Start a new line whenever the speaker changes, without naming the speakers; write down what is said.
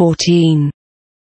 fourteen.